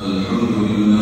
غير المغضوب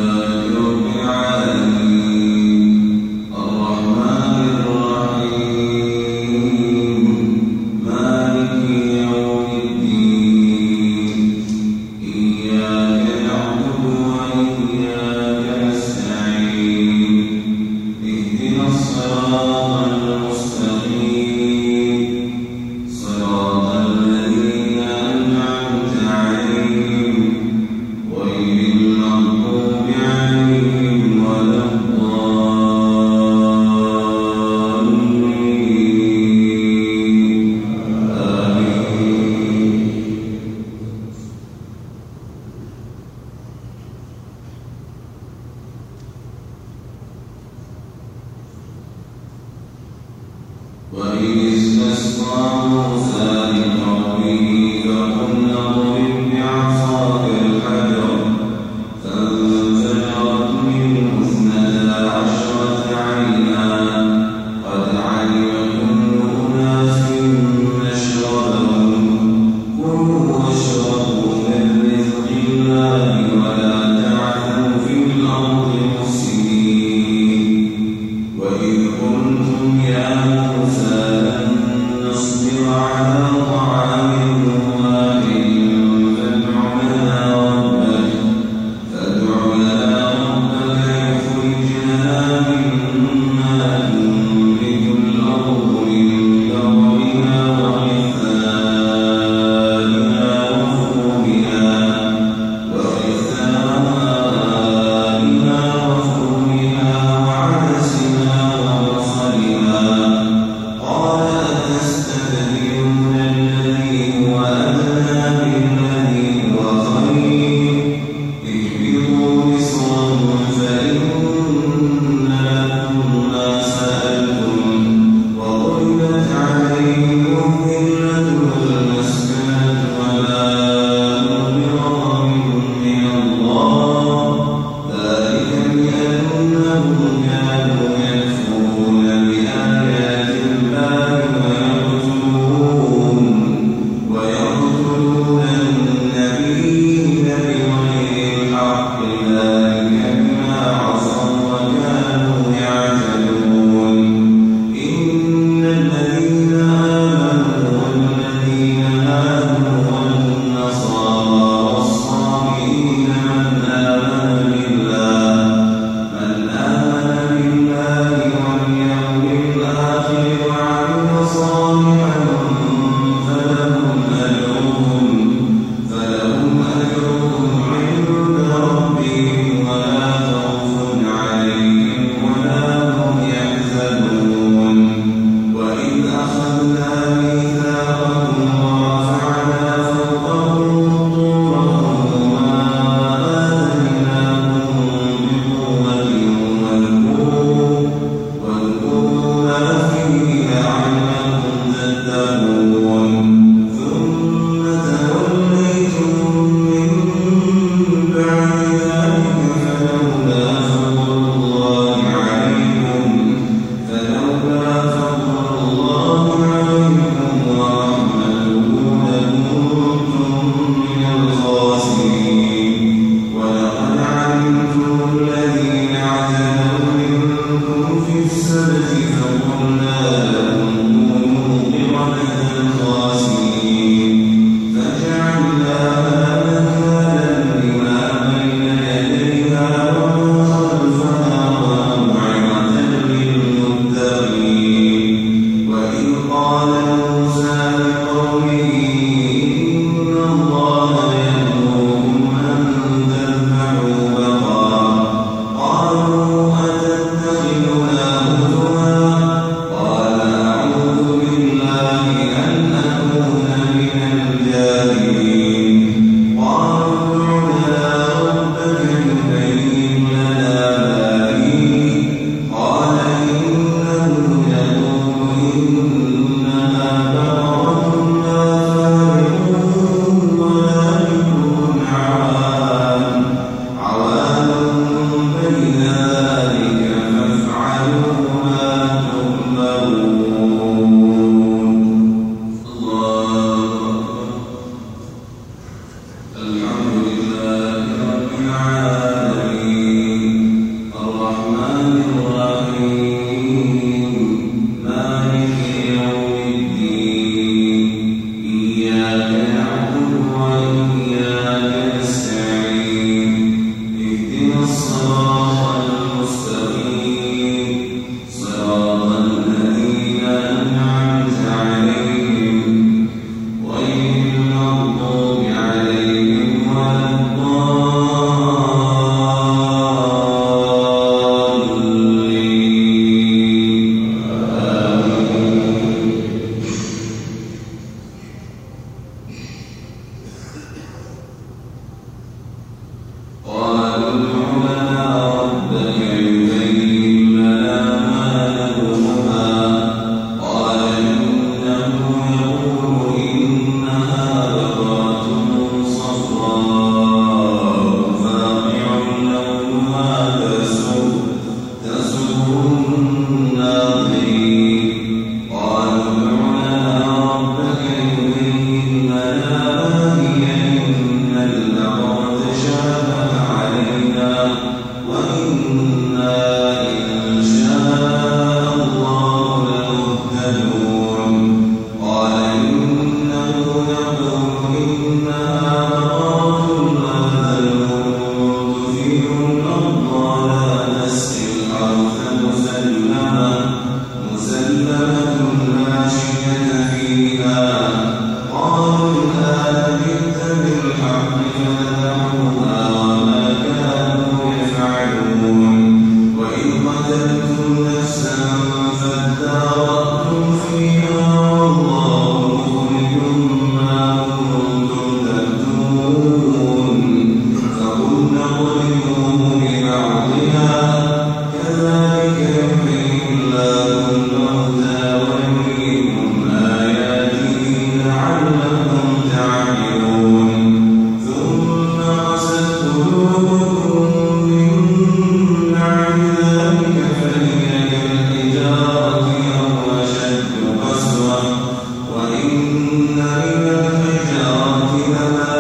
الحمد Hallelujah. إماما